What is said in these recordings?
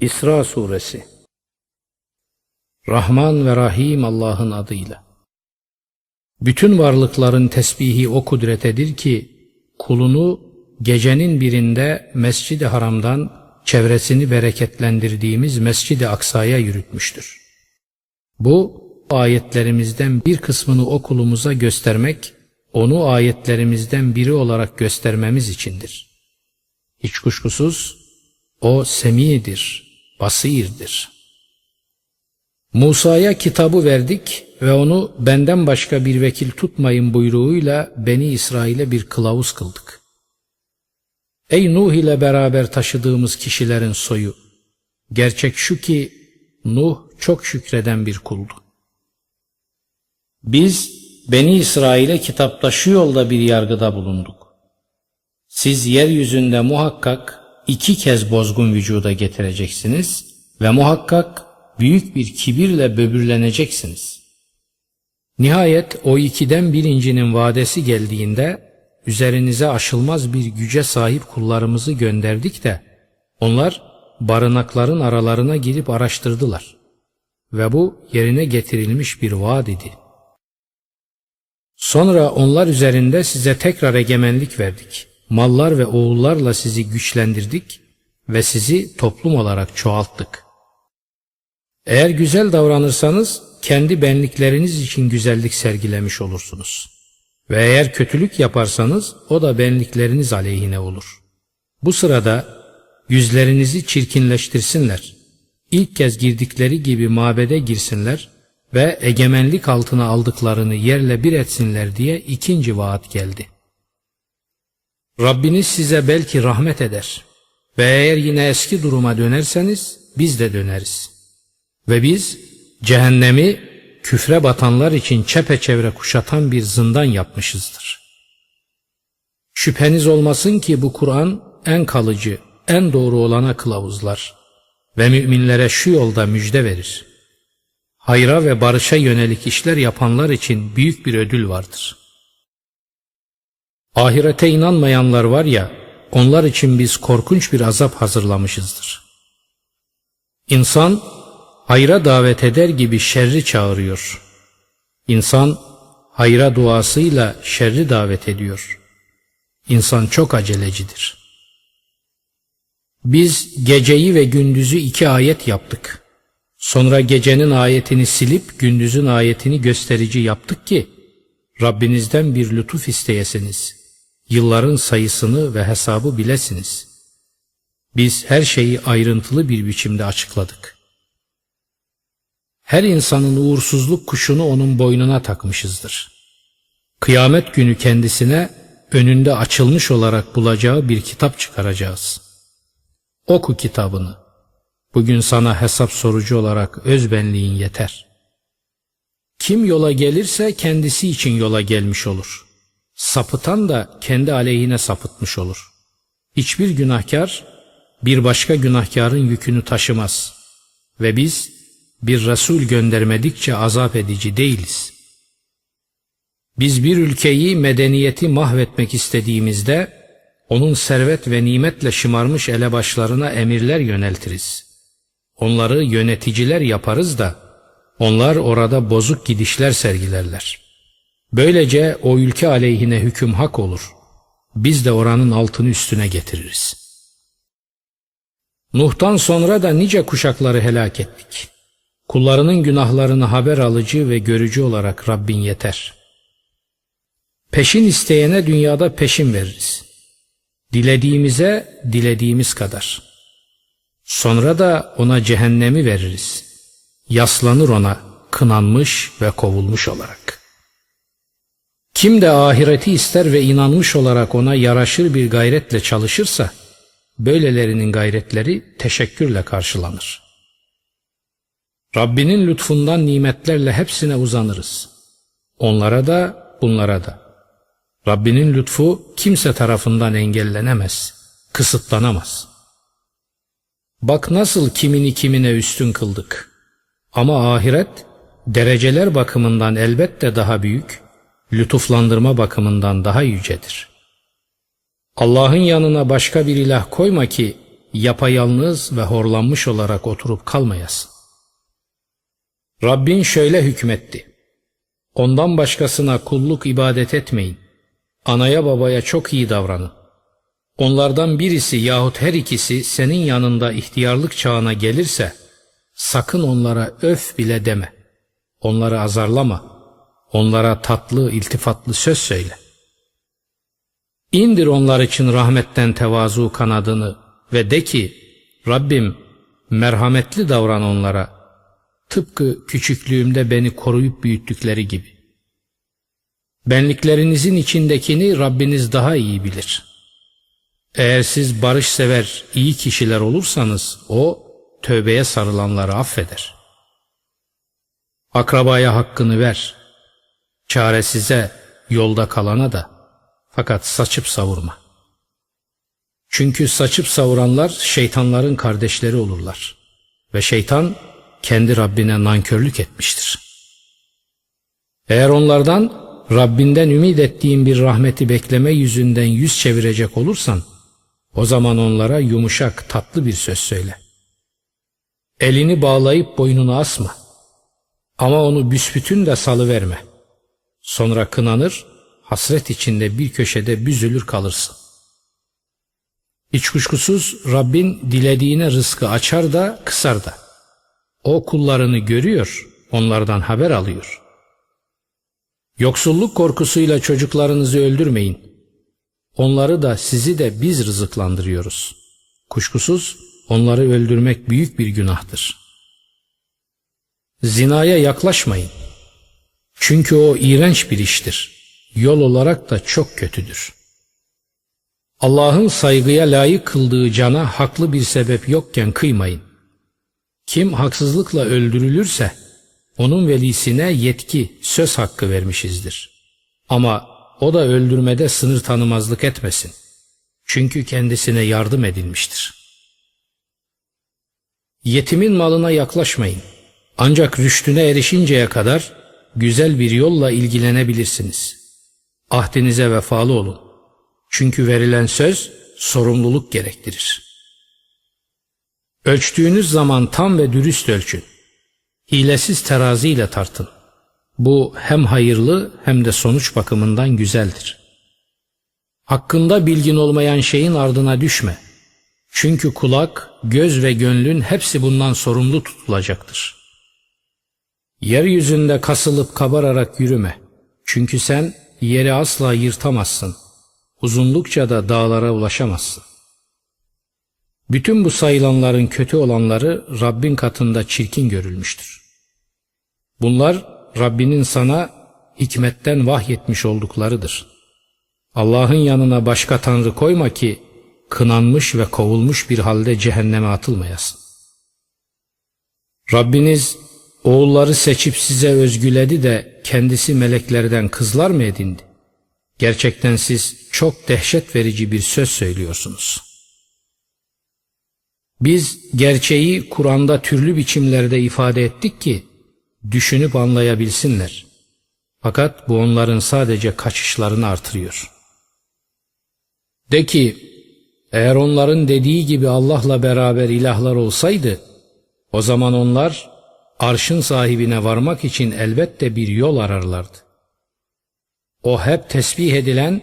İsra Suresi Rahman ve Rahim Allah'ın adıyla. Bütün varlıkların tesbihi o kudretedir ki kulunu gecenin birinde Mescid-i Haram'dan çevresini bereketlendirdiğimiz Mescid-i Aksa'ya yürütmüştür. Bu ayetlerimizden bir kısmını o kulumuza göstermek, onu ayetlerimizden biri olarak göstermemiz içindir. Hiç kuşkusuz o semidir, basirdir. Musa'ya kitabı verdik ve onu benden başka bir vekil tutmayın buyruğuyla Beni İsrail'e bir kılavuz kıldık. Ey Nuh ile beraber taşıdığımız kişilerin soyu! Gerçek şu ki Nuh çok şükreden bir kuldu. Biz Beni İsrail'e kitapta şu yolda bir yargıda bulunduk. Siz yeryüzünde muhakkak iki kez bozgun vücuda getireceksiniz ve muhakkak büyük bir kibirle böbürleneceksiniz. Nihayet o ikiden birincinin vadesi geldiğinde üzerinize aşılmaz bir güce sahip kullarımızı gönderdik de onlar barınakların aralarına girip araştırdılar ve bu yerine getirilmiş bir vaat idi. Sonra onlar üzerinde size tekrar egemenlik verdik. Mallar ve oğullarla sizi güçlendirdik ve sizi toplum olarak çoğalttık. Eğer güzel davranırsanız kendi benlikleriniz için güzellik sergilemiş olursunuz. Ve eğer kötülük yaparsanız o da benlikleriniz aleyhine olur. Bu sırada yüzlerinizi çirkinleştirsinler. İlk kez girdikleri gibi mabede girsinler ve egemenlik altına aldıklarını yerle bir etsinler diye ikinci vaat geldi. Rabbiniz size belki rahmet eder ve eğer yine eski duruma dönerseniz biz de döneriz. Ve biz cehennemi küfre batanlar için çepeçevre kuşatan bir zindan yapmışızdır. Şüpheniz olmasın ki bu Kur'an en kalıcı, en doğru olana kılavuzlar ve müminlere şu yolda müjde verir. Hayra ve barışa yönelik işler yapanlar için büyük bir ödül vardır. Ahirete inanmayanlar var ya, onlar için biz korkunç bir azap hazırlamışızdır. İnsan hayra davet eder gibi şerri çağırıyor. İnsan hayra duasıyla şerri davet ediyor. İnsan çok acelecidir. Biz geceyi ve gündüzü iki ayet yaptık. Sonra gecenin ayetini silip gündüzün ayetini gösterici yaptık ki Rabbinizden bir lütuf isteyesiniz. Yılların sayısını ve hesabı bilesiniz. Biz her şeyi ayrıntılı bir biçimde açıkladık. Her insanın uğursuzluk kuşunu onun boynuna takmışızdır. Kıyamet günü kendisine önünde açılmış olarak bulacağı bir kitap çıkaracağız. Oku kitabını. Bugün sana hesap sorucu olarak özbenliğin yeter. Kim yola gelirse kendisi için yola gelmiş olur. Sapıtan da kendi aleyhine sapıtmış olur. Hiçbir günahkar bir başka günahkarın yükünü taşımaz. Ve biz bir Resul göndermedikçe azap edici değiliz. Biz bir ülkeyi medeniyeti mahvetmek istediğimizde onun servet ve nimetle şımarmış elebaşlarına emirler yöneltiriz. Onları yöneticiler yaparız da onlar orada bozuk gidişler sergilerler. Böylece o ülke aleyhine hüküm hak olur. Biz de oranın altını üstüne getiririz. Nuh'tan sonra da nice kuşakları helak ettik. Kullarının günahlarını haber alıcı ve görücü olarak Rabbin yeter. Peşin isteyene dünyada peşin veririz. Dilediğimize dilediğimiz kadar. Sonra da ona cehennemi veririz. Yaslanır ona kınanmış ve kovulmuş olarak. Kim de ahireti ister ve inanmış olarak ona yaraşır bir gayretle çalışırsa, böylelerinin gayretleri teşekkürle karşılanır. Rabbinin lütfundan nimetlerle hepsine uzanırız. Onlara da bunlara da. Rabbinin lütfu kimse tarafından engellenemez, kısıtlanamaz. Bak nasıl kimini kimine üstün kıldık. Ama ahiret dereceler bakımından elbette daha büyük, lütuflandırma bakımından daha yücedir. Allah'ın yanına başka bir ilah koyma ki yapayalnız ve horlanmış olarak oturup kalmayasın. Rabbin şöyle hükmetti. Ondan başkasına kulluk ibadet etmeyin. Anaya babaya çok iyi davranın. Onlardan birisi yahut her ikisi senin yanında ihtiyarlık çağına gelirse sakın onlara öf bile deme. Onları azarlama. Onlara tatlı, iltifatlı söz söyle. İndir onlar için rahmetten tevazu kanadını ve de ki Rabbim merhametli davran onlara. Tıpkı küçüklüğümde beni koruyup büyüttükleri gibi. Benliklerinizin içindekini Rabbiniz daha iyi bilir. Eğer siz barış sever, iyi kişiler olursanız o tövbeye sarılanları affeder. Akrabaya hakkını ver. Çaresize, yolda kalana da fakat saçıp savurma. Çünkü saçıp savuranlar şeytanların kardeşleri olurlar. Ve şeytan kendi Rabbine nankörlük etmiştir. Eğer onlardan Rabbinden ümit ettiğin bir rahmeti bekleme yüzünden yüz çevirecek olursan, o zaman onlara yumuşak, tatlı bir söz söyle. Elini bağlayıp boynunu asma. Ama onu büsbütün de salıverme. Sonra kınanır, hasret içinde bir köşede büzülür kalırsın. Hiç kuşkusuz Rabbin dilediğine rızkı açar da kısar da. O kullarını görüyor, onlardan haber alıyor. Yoksulluk korkusuyla çocuklarınızı öldürmeyin. Onları da sizi de biz rızıklandırıyoruz. Kuşkusuz onları öldürmek büyük bir günahtır. Zinaya yaklaşmayın. Çünkü o iğrenç bir iştir. Yol olarak da çok kötüdür. Allah'ın saygıya layık kıldığı cana haklı bir sebep yokken kıymayın. Kim haksızlıkla öldürülürse onun velisine yetki, söz hakkı vermişizdir. Ama o da öldürmede sınır tanımazlık etmesin. Çünkü kendisine yardım edilmiştir. Yetimin malına yaklaşmayın. Ancak rüştüne erişinceye kadar güzel bir yolla ilgilenebilirsiniz. Ahdinize vefalı olun. Çünkü verilen söz sorumluluk gerektirir. Ölçtüğünüz zaman tam ve dürüst ölçün. Hilesiz teraziyle tartın. Bu hem hayırlı hem de sonuç bakımından güzeldir. Hakkında bilgin olmayan şeyin ardına düşme. Çünkü kulak, göz ve gönlün hepsi bundan sorumlu tutulacaktır. Yeryüzünde kasılıp kabararak yürüme. Çünkü sen yeri asla yırtamazsın. Uzunlukça da dağlara ulaşamazsın. Bütün bu sayılanların kötü olanları Rabbin katında çirkin görülmüştür. Bunlar Rabbinin sana hikmetten vahyetmiş olduklarıdır. Allah'ın yanına başka tanrı koyma ki kınanmış ve kovulmuş bir halde cehenneme atılmayasın. Rabbiniz oğulları seçip size özgüledi de kendisi meleklerden kızlar mı edindi? Gerçekten siz çok dehşet verici bir söz söylüyorsunuz.'' Biz gerçeği Kur'an'da türlü biçimlerde ifade ettik ki düşünüp anlayabilsinler. Fakat bu onların sadece kaçışlarını artırıyor. De ki eğer onların dediği gibi Allah'la beraber ilahlar olsaydı o zaman onlar arşın sahibine varmak için elbette bir yol ararlardı. O hep tesbih edilen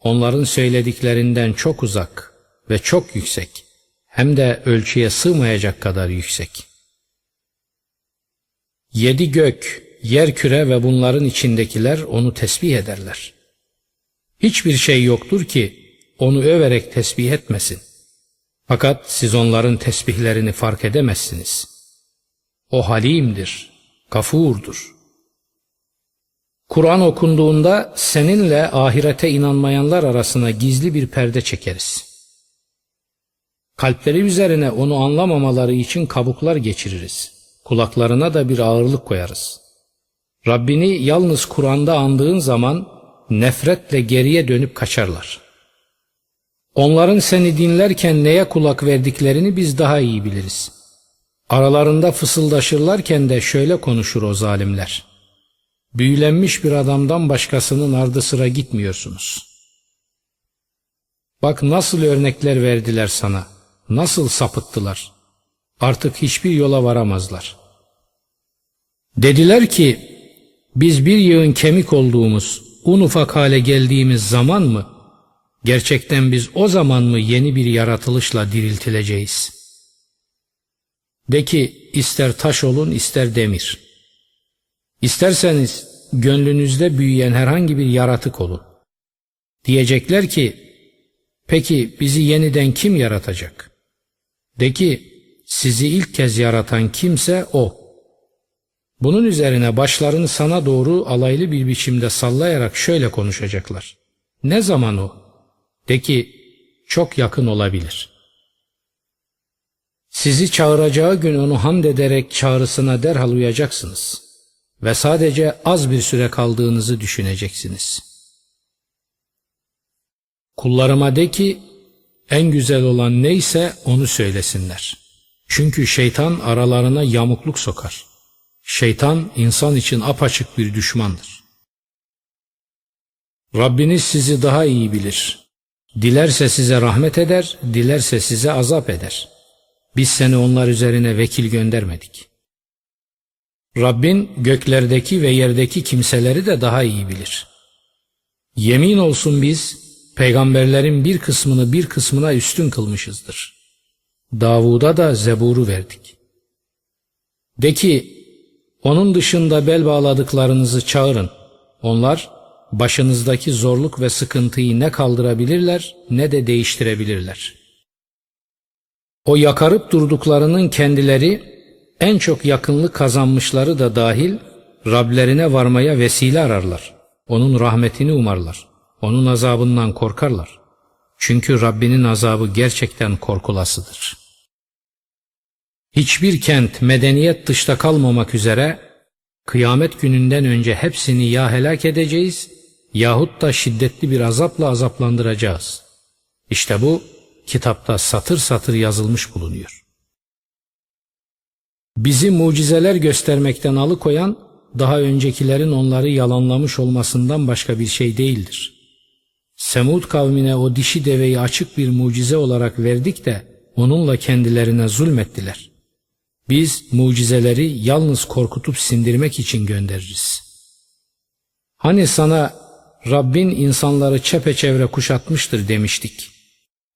onların söylediklerinden çok uzak ve çok yüksek hem de ölçüye sığmayacak kadar yüksek. Yedi gök, yer küre ve bunların içindekiler onu tesbih ederler. Hiçbir şey yoktur ki onu överek tesbih etmesin. Fakat siz onların tesbihlerini fark edemezsiniz. O halimdir, gafurdur. Kur'an okunduğunda seninle ahirete inanmayanlar arasına gizli bir perde çekeriz.'' Kalpleri üzerine onu anlamamaları için kabuklar geçiririz. Kulaklarına da bir ağırlık koyarız. Rabbini yalnız Kur'an'da andığın zaman nefretle geriye dönüp kaçarlar. Onların seni dinlerken neye kulak verdiklerini biz daha iyi biliriz. Aralarında fısıldaşırlarken de şöyle konuşur o zalimler. Büyülenmiş bir adamdan başkasının ardı sıra gitmiyorsunuz. Bak nasıl örnekler verdiler sana.'' Nasıl sapıttılar? Artık hiçbir yola varamazlar. Dediler ki, biz bir yığın kemik olduğumuz, un ufak hale geldiğimiz zaman mı, gerçekten biz o zaman mı yeni bir yaratılışla diriltileceğiz? De ki, ister taş olun ister demir. İsterseniz gönlünüzde büyüyen herhangi bir yaratık olun. Diyecekler ki, peki bizi yeniden kim yaratacak? De ki, sizi ilk kez yaratan kimse o. Bunun üzerine başlarını sana doğru alaylı bir biçimde sallayarak şöyle konuşacaklar. Ne zaman o? De ki, çok yakın olabilir. Sizi çağıracağı gün onu hamd ederek çağrısına derhal uyacaksınız ve sadece az bir süre kaldığınızı düşüneceksiniz. Kullarıma de ki, en güzel olan neyse onu söylesinler. Çünkü şeytan aralarına yamukluk sokar. Şeytan insan için apaçık bir düşmandır. Rabbiniz sizi daha iyi bilir. Dilerse size rahmet eder, dilerse size azap eder. Biz seni onlar üzerine vekil göndermedik. Rabbin göklerdeki ve yerdeki kimseleri de daha iyi bilir. Yemin olsun biz peygamberlerin bir kısmını bir kısmına üstün kılmışızdır. Davud'a da Zebur'u verdik. De ki, onun dışında bel bağladıklarınızı çağırın. Onlar başınızdaki zorluk ve sıkıntıyı ne kaldırabilirler ne de değiştirebilirler. O yakarıp durduklarının kendileri en çok yakınlık kazanmışları da dahil Rablerine varmaya vesile ararlar. Onun rahmetini umarlar. Onun azabından korkarlar. Çünkü Rabbinin azabı gerçekten korkulasıdır. Hiçbir kent medeniyet dışta kalmamak üzere kıyamet gününden önce hepsini ya helak edeceğiz yahut da şiddetli bir azapla azaplandıracağız. İşte bu kitapta satır satır yazılmış bulunuyor. Bizi mucizeler göstermekten alıkoyan daha öncekilerin onları yalanlamış olmasından başka bir şey değildir. Semud kavmine o dişi deveyi açık bir mucize olarak verdik de onunla kendilerine zulmettiler. Biz mucizeleri yalnız korkutup sindirmek için göndeririz. Hani sana Rabbin insanları çepeçevre kuşatmıştır demiştik.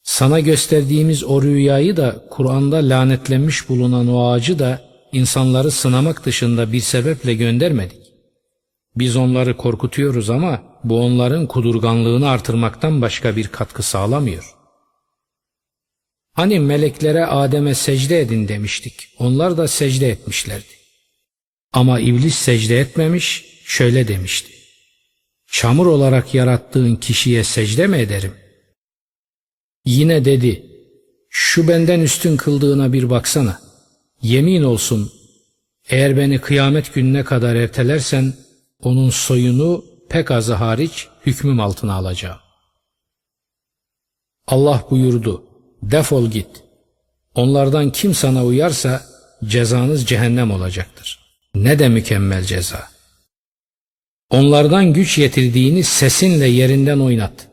Sana gösterdiğimiz o rüyayı da Kur'an'da lanetlenmiş bulunan o ağacı da insanları sınamak dışında bir sebeple göndermedik. Biz onları korkutuyoruz ama bu onların kudurganlığını artırmaktan başka bir katkı sağlamıyor. Hani meleklere Adem'e secde edin demiştik. Onlar da secde etmişlerdi. Ama iblis secde etmemiş, şöyle demişti. Çamur olarak yarattığın kişiye secde mi ederim? Yine dedi, şu benden üstün kıldığına bir baksana. Yemin olsun, eğer beni kıyamet gününe kadar ertelersen, onun soyunu pek azı hariç hükmüm altına alacağım. Allah buyurdu, defol git. Onlardan kim sana uyarsa cezanız cehennem olacaktır. Ne de mükemmel ceza. Onlardan güç yetirdiğini sesinle yerinden oynat.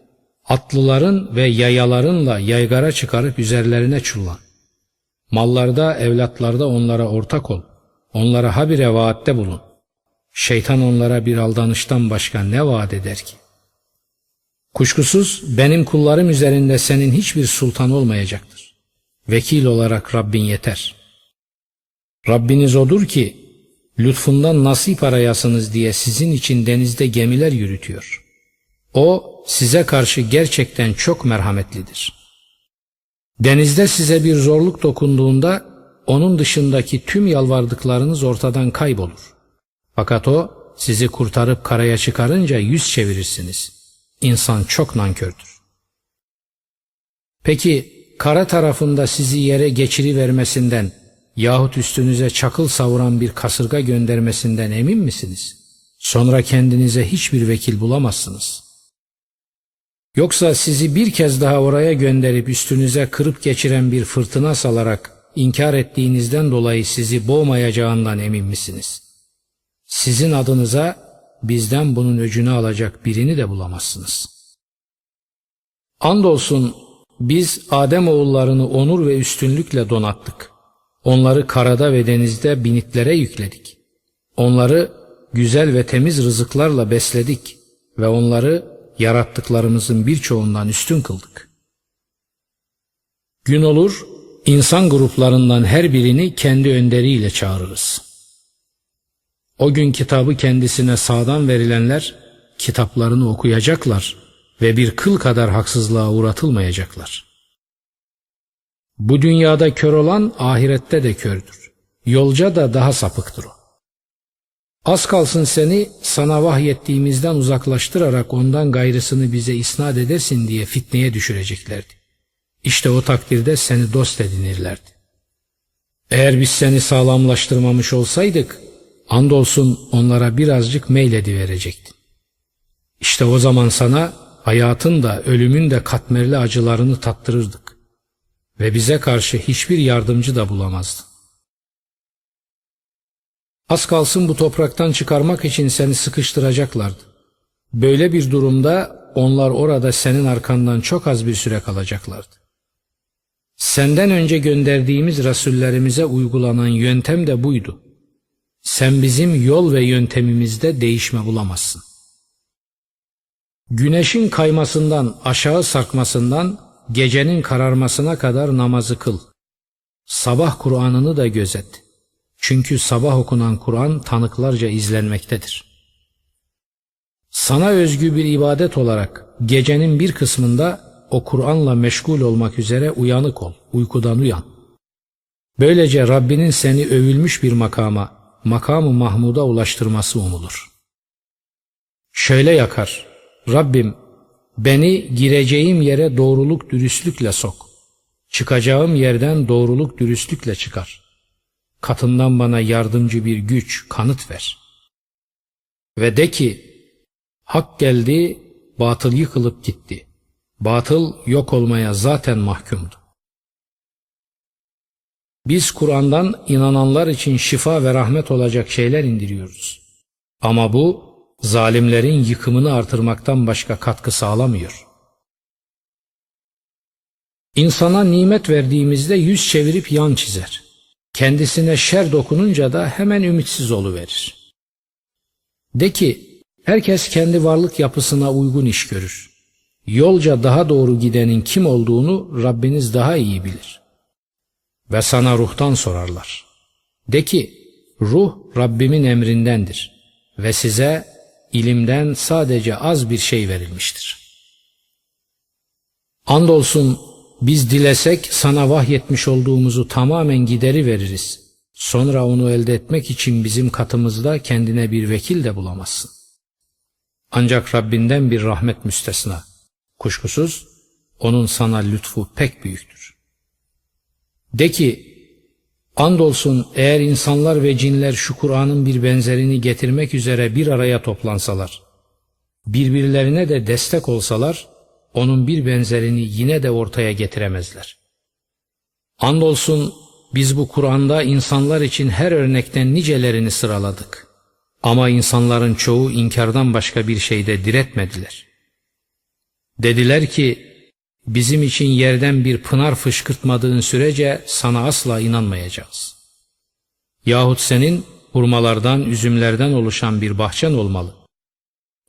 Atlıların ve yayalarınla yaygara çıkarıp üzerlerine çullan. Mallarda, evlatlarda onlara ortak ol. Onlara habire vaatte bulun. Şeytan onlara bir aldanıştan başka ne vaat eder ki? Kuşkusuz benim kullarım üzerinde senin hiçbir sultan olmayacaktır. Vekil olarak Rabbin yeter. Rabbiniz odur ki lütfundan nasip arayasınız diye sizin için denizde gemiler yürütüyor. O size karşı gerçekten çok merhametlidir. Denizde size bir zorluk dokunduğunda onun dışındaki tüm yalvardıklarınız ortadan kaybolur. Fakat o sizi kurtarıp karaya çıkarınca yüz çevirirsiniz. İnsan çok nankördür. Peki kara tarafında sizi yere geçirivermesinden yahut üstünüze çakıl savuran bir kasırga göndermesinden emin misiniz? Sonra kendinize hiçbir vekil bulamazsınız. Yoksa sizi bir kez daha oraya gönderip üstünüze kırıp geçiren bir fırtına salarak inkar ettiğinizden dolayı sizi boğmayacağından emin misiniz? Sizin adınıza bizden bunun öcünü alacak birini de bulamazsınız. Andolsun Biz Adem oğullarını onur ve üstünlükle donattık. Onları karada ve denizde binitlere yükledik. Onları güzel ve temiz rızıklarla besledik ve onları yarattıklarımızın birçoğundan üstün kıldık. Gün olur, insan gruplarından her birini kendi önderiyle çağırırız. O gün kitabı kendisine sağdan verilenler kitaplarını okuyacaklar ve bir kıl kadar haksızlığa uğratılmayacaklar. Bu dünyada kör olan ahirette de kördür. Yolca da daha sapıktır o. Az kalsın seni sana vahyettiğimizden uzaklaştırarak ondan gayrısını bize isnat edesin diye fitneye düşüreceklerdi. İşte o takdirde seni dost edinirlerdi. Eğer biz seni sağlamlaştırmamış olsaydık, andolsun onlara birazcık meyledi verecektin. İşte o zaman sana hayatın da ölümün de katmerli acılarını tattırırdık. Ve bize karşı hiçbir yardımcı da bulamazdın. Az kalsın bu topraktan çıkarmak için seni sıkıştıracaklardı. Böyle bir durumda onlar orada senin arkandan çok az bir süre kalacaklardı. Senden önce gönderdiğimiz rasullerimize uygulanan yöntem de buydu. Sen bizim yol ve yöntemimizde değişme bulamazsın. Güneşin kaymasından, aşağı sarkmasından, gecenin kararmasına kadar namazı kıl. Sabah Kur'an'ını da gözet. Çünkü sabah okunan Kur'an tanıklarca izlenmektedir. Sana özgü bir ibadet olarak gecenin bir kısmında o Kur'an'la meşgul olmak üzere uyanık ol, uykudan uyan. Böylece Rabbinin seni övülmüş bir makama, makamı Mahmud'a ulaştırması umulur. Şöyle yakar, Rabbim beni gireceğim yere doğruluk dürüstlükle sok. Çıkacağım yerden doğruluk dürüstlükle çıkar. Katından bana yardımcı bir güç, kanıt ver. Ve de ki, hak geldi, batıl yıkılıp gitti. Batıl yok olmaya zaten mahkumdu. Biz Kur'an'dan inananlar için şifa ve rahmet olacak şeyler indiriyoruz. Ama bu zalimlerin yıkımını artırmaktan başka katkı sağlamıyor. İnsana nimet verdiğimizde yüz çevirip yan çizer. Kendisine şer dokununca da hemen ümitsiz verir. De ki, herkes kendi varlık yapısına uygun iş görür. Yolca daha doğru gidenin kim olduğunu Rabbiniz daha iyi bilir. Ve sana ruhtan sorarlar. De ki, ruh Rabbimin emrindendir ve size ilimden sadece az bir şey verilmiştir. Andolsun biz dilesek sana vahyetmiş olduğumuzu tamamen gideri veririz. Sonra onu elde etmek için bizim katımızda kendine bir vekil de bulamazsın. Ancak Rabbinden bir rahmet müstesna. Kuşkusuz onun sana lütfu pek büyüktür. De ki, andolsun eğer insanlar ve cinler şu Kur'an'ın bir benzerini getirmek üzere bir araya toplansalar, birbirlerine de destek olsalar, onun bir benzerini yine de ortaya getiremezler. Andolsun biz bu Kur'an'da insanlar için her örnekten nicelerini sıraladık. Ama insanların çoğu inkardan başka bir şeyde diretmediler. Dediler ki bizim için yerden bir pınar fışkırtmadığın sürece sana asla inanmayacağız. Yahut senin hurmalardan, üzümlerden oluşan bir bahçen olmalı.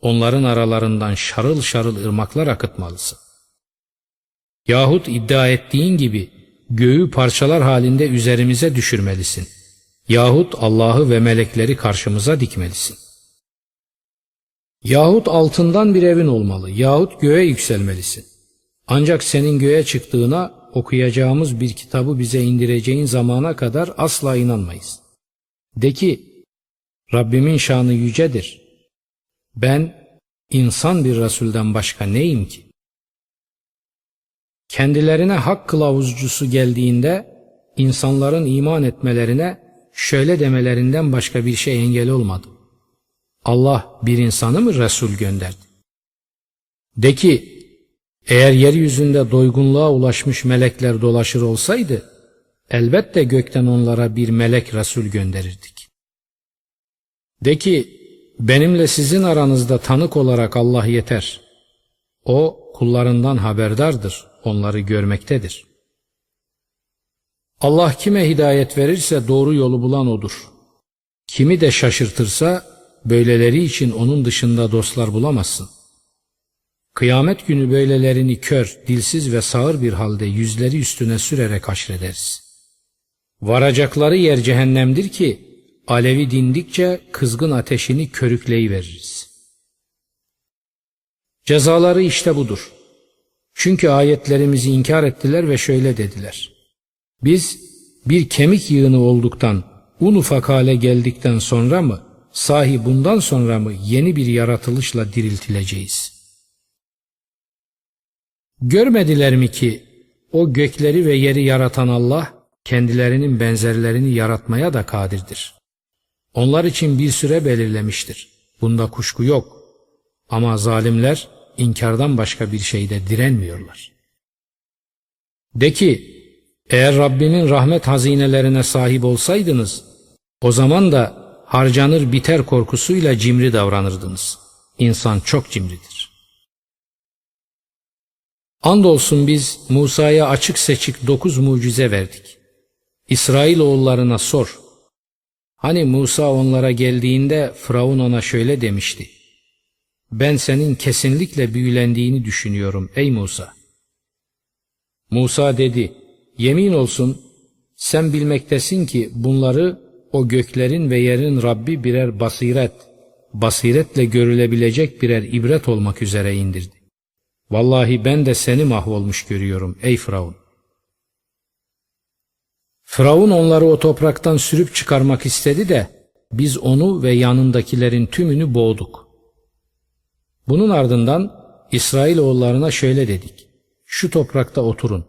Onların aralarından şarıl şarıl ırmaklar akıtmalısın. Yahut iddia ettiğin gibi göğü parçalar halinde üzerimize düşürmelisin. Yahut Allah'ı ve melekleri karşımıza dikmelisin. Yahut altından bir evin olmalı, yahut göğe yükselmelisin. Ancak senin göğe çıktığına okuyacağımız bir kitabı bize indireceğin zamana kadar asla inanmayız. De ki, Rabbimin şanı yücedir. Ben insan bir Resulden başka neyim ki? Kendilerine hak kılavuzcusu geldiğinde insanların iman etmelerine şöyle demelerinden başka bir şey engel olmadı. Allah bir insanı mı Resul gönderdi? De ki, eğer yeryüzünde doygunluğa ulaşmış melekler dolaşır olsaydı, elbette gökten onlara bir melek Resul gönderirdik. De ki, benimle sizin aranızda tanık olarak Allah yeter. O kullarından haberdardır, onları görmektedir. Allah kime hidayet verirse doğru yolu bulan odur. Kimi de şaşırtırsa böyleleri için onun dışında dostlar bulamazsın. Kıyamet günü böylelerini kör, dilsiz ve sağır bir halde yüzleri üstüne sürerek haşrederiz. Varacakları yer cehennemdir ki alevi dindikçe kızgın ateşini körükleyiveririz. Cezaları işte budur. Çünkü ayetlerimizi inkar ettiler ve şöyle dediler. Biz bir kemik yığını olduktan, un ufak hale geldikten sonra mı, sahi bundan sonra mı yeni bir yaratılışla diriltileceğiz? Görmediler mi ki o gökleri ve yeri yaratan Allah kendilerinin benzerlerini yaratmaya da kadirdir. Onlar için bir süre belirlemiştir. Bunda kuşku yok. Ama zalimler inkardan başka bir şeyde direnmiyorlar. De ki, eğer Rabbinin rahmet hazinelerine sahip olsaydınız, o zaman da harcanır biter korkusuyla cimri davranırdınız. İnsan çok cimridir. Andolsun biz Musa'ya açık seçik dokuz mucize verdik. İsrail oğullarına sor. Hani Musa onlara geldiğinde Firavun ona şöyle demişti. Ben senin kesinlikle büyülendiğini düşünüyorum ey Musa. Musa dedi, yemin olsun sen bilmektesin ki bunları o göklerin ve yerin Rabbi birer basiret, basiretle görülebilecek birer ibret olmak üzere indirdi. Vallahi ben de seni mahvolmuş görüyorum ey Firavun. Firavun onları o topraktan sürüp çıkarmak istedi de biz onu ve yanındakilerin tümünü boğduk. Bunun ardından İsrail oğullarına şöyle dedik. Şu toprakta oturun.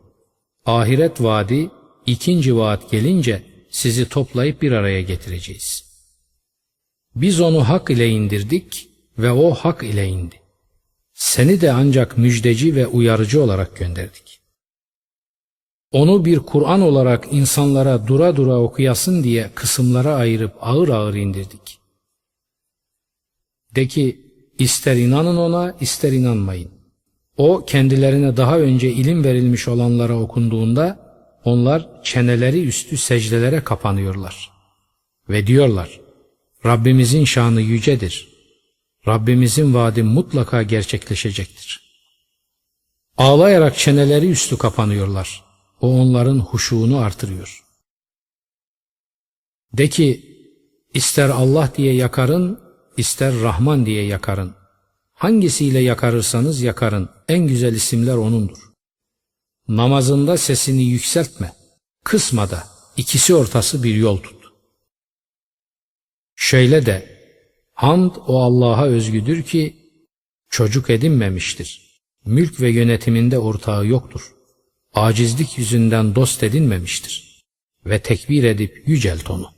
Ahiret vaadi ikinci vaat gelince sizi toplayıp bir araya getireceğiz. Biz onu hak ile indirdik ve o hak ile indi. Seni de ancak müjdeci ve uyarıcı olarak gönderdik. Onu bir Kur'an olarak insanlara dura dura okuyasın diye kısımlara ayırıp ağır ağır indirdik. De ki ister inanın ona ister inanmayın. O kendilerine daha önce ilim verilmiş olanlara okunduğunda onlar çeneleri üstü secdelere kapanıyorlar. Ve diyorlar Rabbimizin şanı yücedir. Rabbimizin vaadi mutlaka gerçekleşecektir. Ağlayarak çeneleri üstü kapanıyorlar. O onların huşuğunu artırıyor. De ki, ister Allah diye yakarın, ister Rahman diye yakarın. Hangisiyle yakarırsanız yakarın, en güzel isimler O'nundur. Namazında sesini yükseltme, kısma da ikisi ortası bir yol tut. Şöyle de, hamd o Allah'a özgüdür ki, çocuk edinmemiştir. Mülk ve yönetiminde ortağı yoktur acizlik yüzünden dost edinmemiştir ve tekbir edip yücelt onu.